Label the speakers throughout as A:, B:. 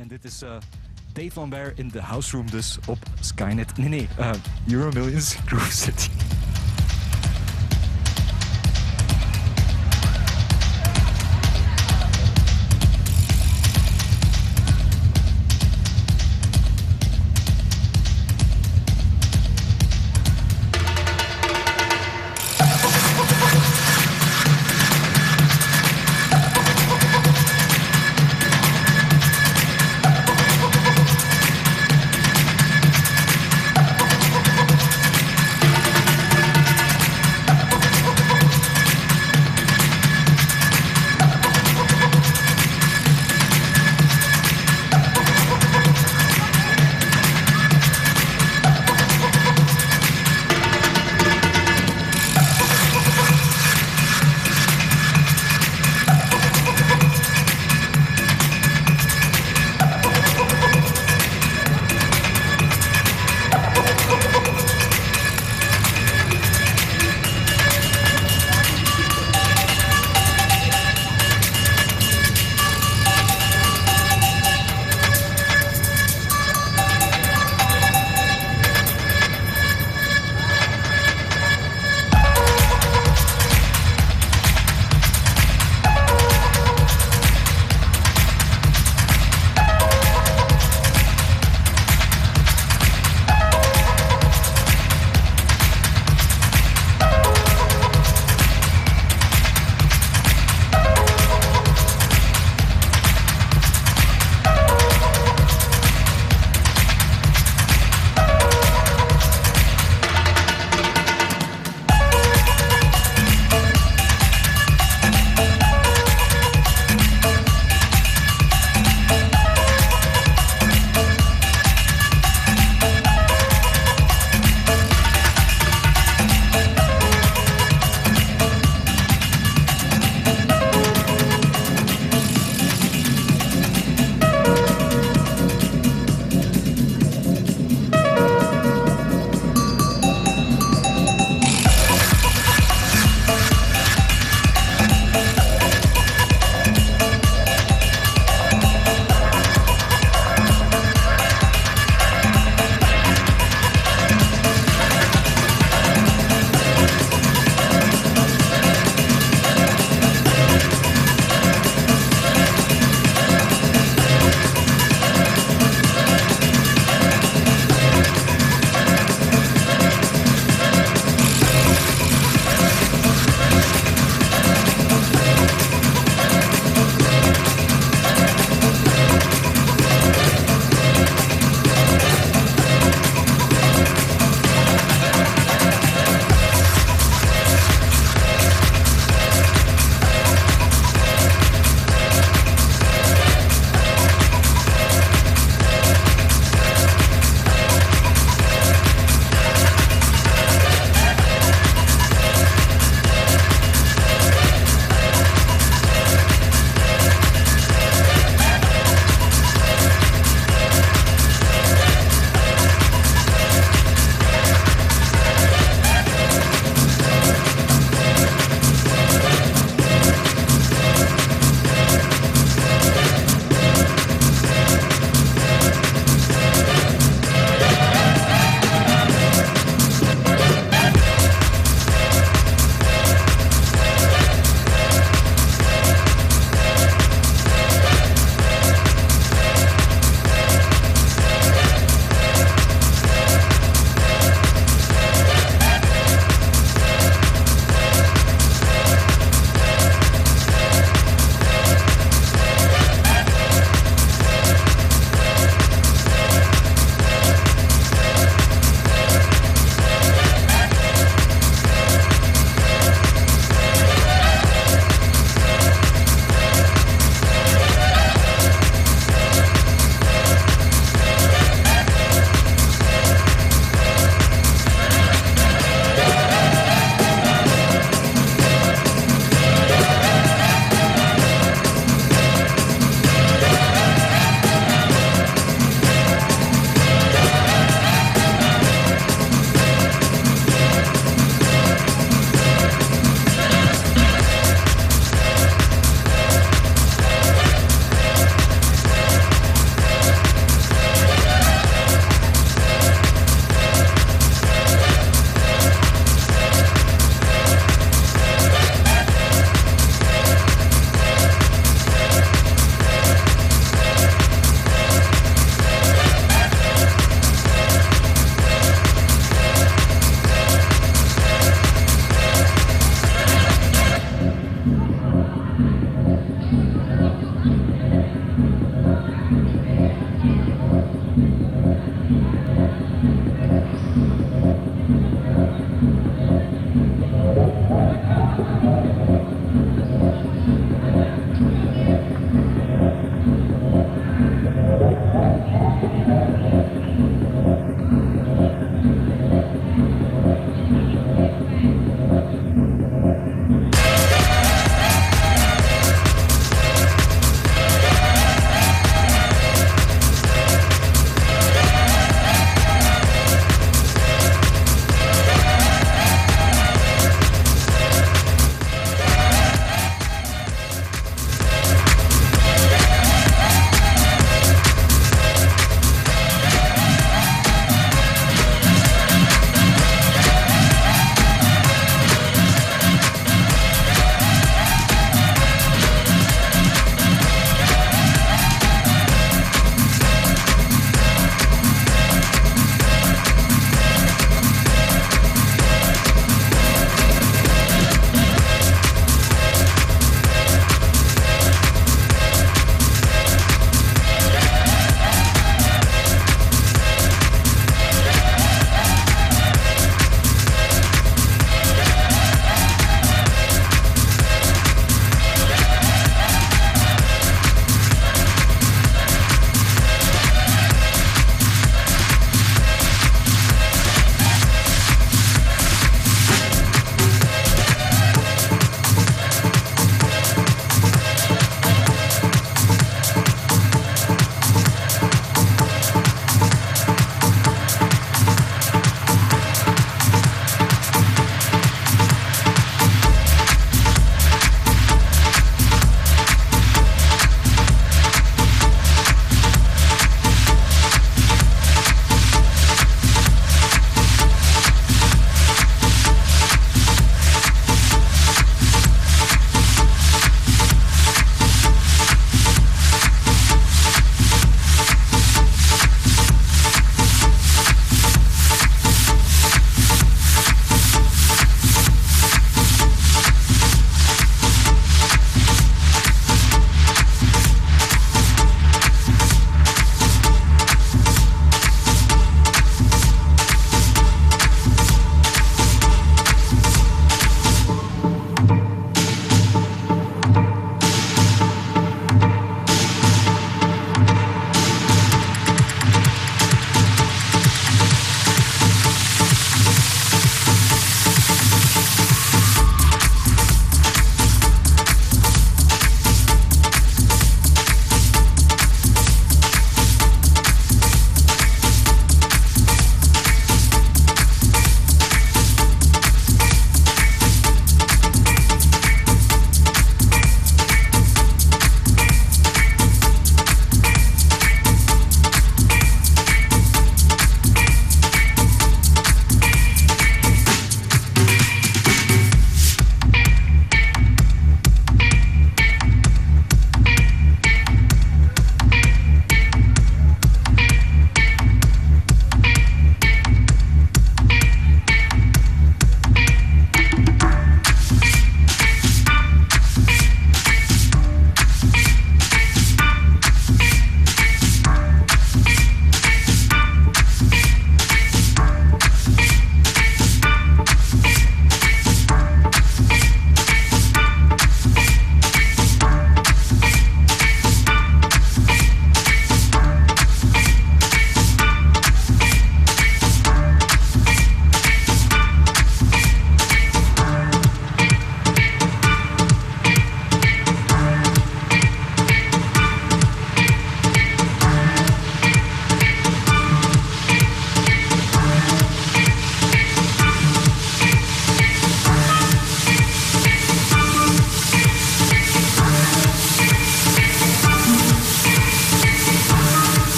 A: En dit is uh, Dave Lambert in de house room dus op Skynet. Nee, nee, uh, Euro Millions Groove City.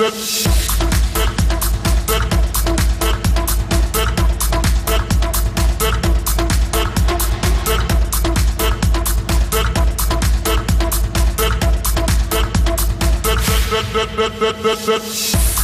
B: that that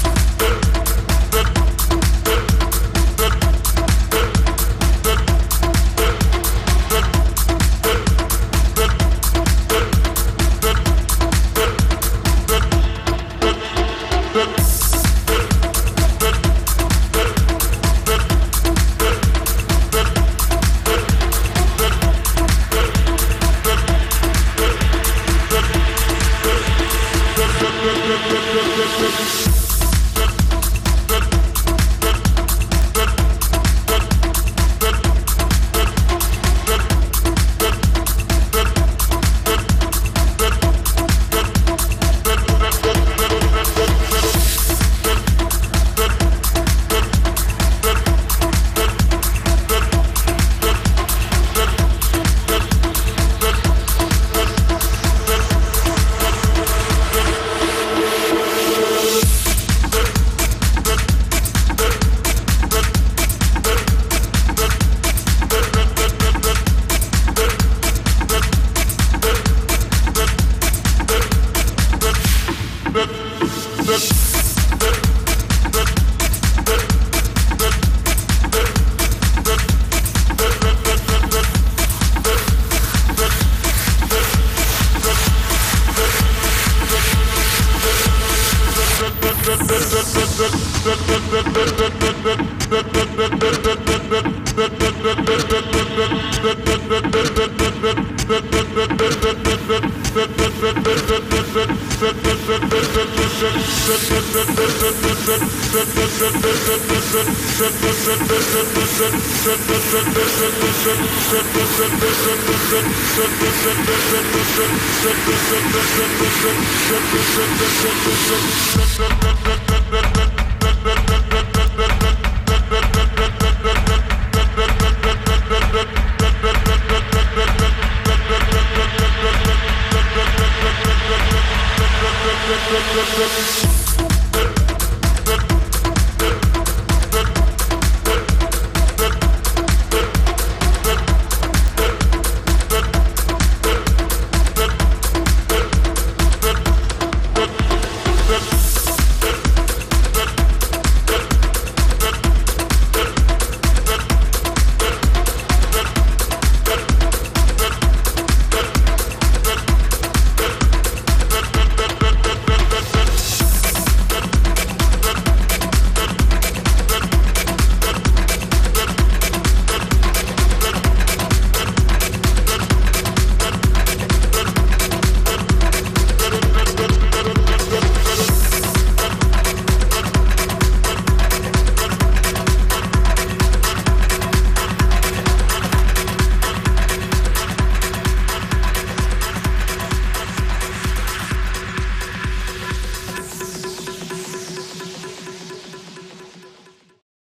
B: Let's go.